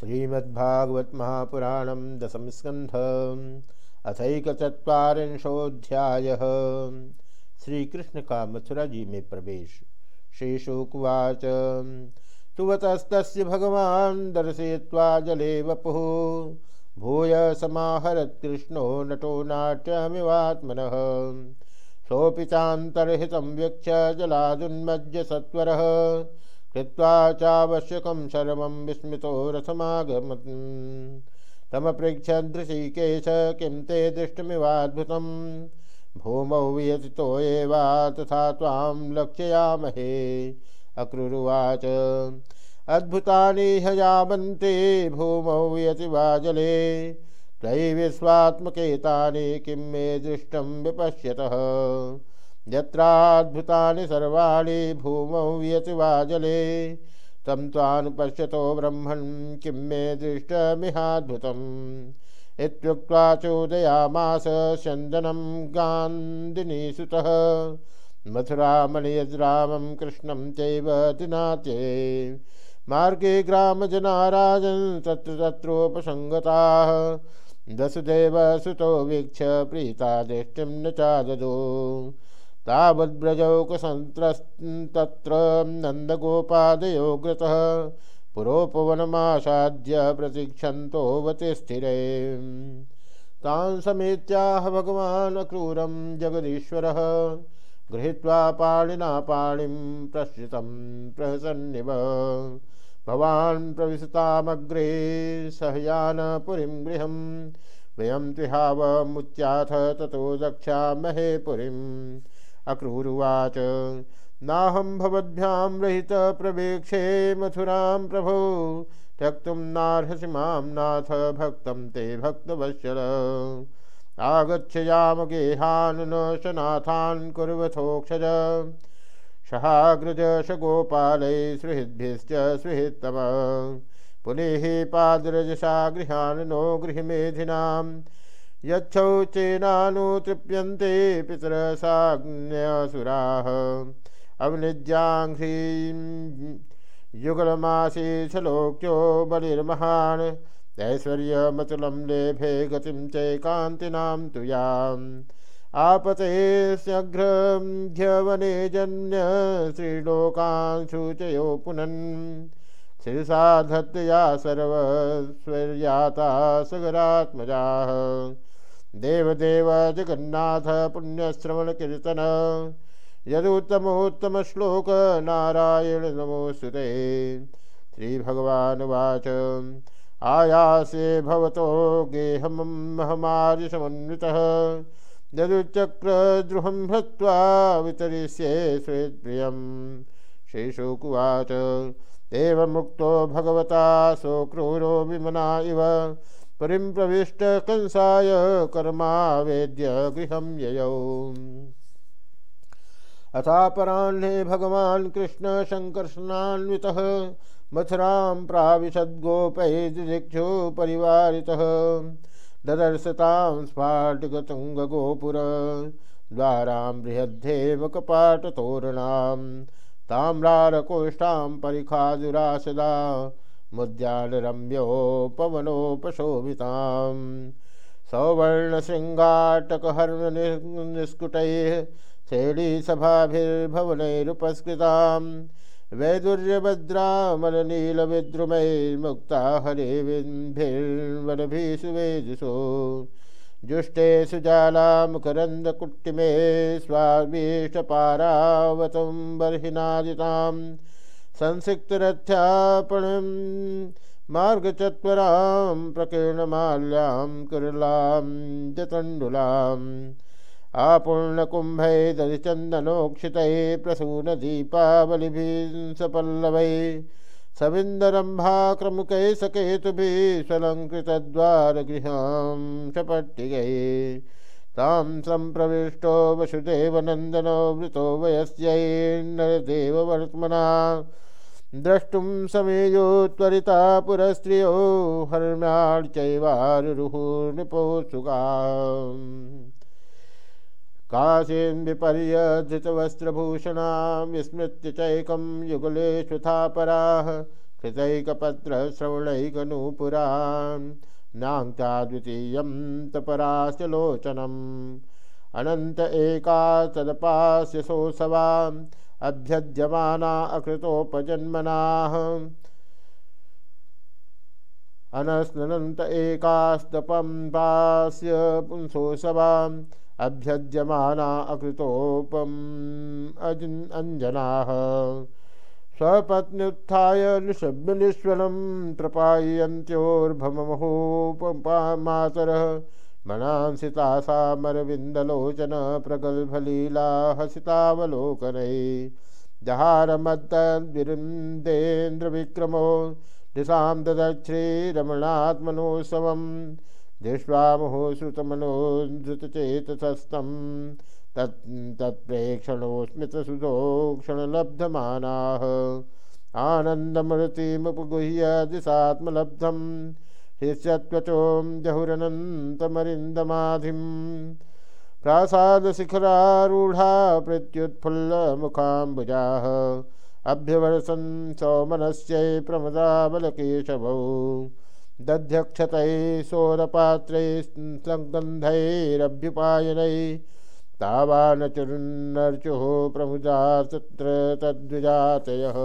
श्रीमद्भागवत महापुराणम दशम स्कंध अथकचत्वारिंशोध्याय श्री कृष्ण का मथुरा जी में प्रवेश। श्री शुकुवाच तुवतस्त भगवान दर्शय्वा जले वपु। भूय समाहरत कृष्णो नटो नाट्यमिवात्मन। सोऽपि वीक्ष्य जलादुन्मज्य सत्वरः। कृत्वा चावश्यकं सर्वं विस्मितो रथमागमत् तमपृच्छदृशीकेश किं ते दृष्टमिवाद्भुतं। भूमौ वियतितो एवा तथा त्वां लक्ष्यामहे। अक्रुरुवाच, अद्भुतानि हयामन्ते भूमौ वियति वा जले। त्वयि विश्वात्मकेतानि किं मे दृष्टं विपश्यतः। यत्राद्भुतानि सर्वाणि भूमौ यति वा जले तं त्वानुपश्यतो ब्रह्मन् किं मे दृष्टमिहाद्भुतम्। इत्युक्त्वा चोदयामास स्यन्दनं गान्दिनीसुतः मथुरामणियद्रामं कृष्णं चैव दिनात्ये। मार्गे ग्रामजनाराजन् तत्र तत्रोपसङ्गताः दशदेवसुतो वीक्ष प्रीता दृष्टिं न चाददो। तावद्व्रजौकसन्त्रस्तत्र नन्दगोपादयो ग्रतः पुरोपवनमासाद्य प्रतीक्षन्तोऽवति स्थिरे। तान् समेत्याह भगवान् क्रूरं जगदीश्वरः, गृहीत्वा पाणिना पाणिं प्रश्रितं प्रहसन्निव भवान् प्रविशतामग्रे सहयानपुरीं गृहं, वयं त्रिहावमुच्याथ ततो दक्षामहे पुरीम्। अक्रूरुवाच। नाहं भवद्भ्यां रहितप्रवेक्षे मथुरां प्रभो। त्यक्तुं नार्हसि माँ नाथ भक्तं ते भक्तवत्सल। आगच्छयामगेहान् न शनाथान् कुर्वथोक्षज सहाग्रज गोपालै सुहृद्भिश्च सुहृत्तम। पुनः पादरजसा गृहान् नो गृहमेधिनाम्। यच्छौ चेनानुतृप्यन्ते पितरसाग्न्यसुराः अवनिज्याङ्घ्रीं युगलमाशीषलोक्यो बलिर्महान्। ऐश्वर्यमतुलं लेभे गतिं चैकान्तिनां तु याम्। आपतेस्यघ्रघ्यवने जन्य श्रीलोकान् सूचयो पुनन्। शिरसा सर्वस्वर्याता सगरात्मजाः। देवदेव जगन्नाथ पुण्यश्रवण कीर्तन यदुत्तमोत्तम श्लोक नारायण नमोस्तुते श्रीभगवानुवाच। आयासे भवतो गेहमहमार्यसमन्वितः यदुच्चक्रद्रुहं हत्वा वितरिष्ये स्वेत्प्रियं श्रीशुकुवाच। एवमुक्तो भगवता सो क्रूरो विमना इव। पुरीं प्रविष्ट कंसाय कर्मावेद्य गृहं ययौ। अथापराह्ने भगवान् कृष्ण सङ्कर्षणान्वितः मथुरां प्राविशद्गोपैदिक्षु परिवारितः। ददर्शतां स्फाटिकतुङ्गगोपुर, द्वारां बृहद्धेमकपाटतोरणां ताम्रारकोष्ठां परिखादुरासदा मुद्यालरम्योपवनोपशोभितां सौवर्णशृङ्गाटकहर्मनिष्कुटैः श्रेणीसभाभिर्भवनैरुपस्कृतां वैदुर्यभद्रामलनीलविद्रुमैर्मुक्ता हरेभिर्वनभिषु वेजुषो जुष्टे सुजालामुकरन्दकुट्टिमे स्वाभीष्टपारावतं बर्हिनादिताम् संसिक्तरथ्यापणं मार्गचत्वरां प्रकीर्णमाल्यां कुरलां जतण्डुलाम् आपूर्णकुम्भै दधिचन्दनोक्षितैः प्रसूनदीपावलिभिः सपल्लवैः सविन्दरम्भाक्रमुकैः सकेतुभिः स्वलङ्कृतद्वारगृहां सपट्टिगैः तां सम्प्रविष्टो वसुदेवनन्दनो वृतो वयस्यैर्नरदेववर्त्मना द्रष्टुं समेयो त्वरिता पुरस्त्रियो हर्म्यार्चैवारुरुहुर्निपोत्सुका काशीं विपर्यधृतवस्त्रभूषणां विस्मृत्य चैकं युगलेष्वथापराः कृतैकपत्रश्रवणैकनूपुरान् नाङ्क्या द्वितीयं तपरास्य लोचनम् अनन्त एका तदपास्य सोऽसवाम् अभ्यज्यमाना अकृतोपजन्मनाः। अनस्नन्त एकास्तपं पास्य पुंसोऽसवाम् अभ्यज्यमाना अकृतोपम् अञ्जनाः। स्वपत्न्युत्थाय निशब्दनिश्वलं प्रपायन्त्योर्भमहोपमातरः मनांसितासामरविन्दलोचन प्रगल्भलीला हसितावलोकनै जहारमद्दद्विरुन्देन्द्रविक्रमो दिशां ददच्छ्रीरमणात्मनोत्सवं दृष्ट्वा मुहुश्रुतमनोधृतचेतसस्तं तत् तत्प्रेक्षणोस्मितसुदोक्षणलब्धमानाः आनन्दमृतिमुपगुह्य दिशात्मलब्धं शिष्यत्वचों जहुरनन्तमरिन्दमाधिं प्रासादशिखरारूढा प्रत्युत्फुल्लमुखाम्बुजाः अभ्यवर्षन् सौमनस्यै प्रमदाबलकेशवौ दध्यक्षतैः सोदपात्रैः सङ्गन्धैरभ्युपायनैः तावानचुर्नर्चुः प्रमुदा तत्र तद्विजातयः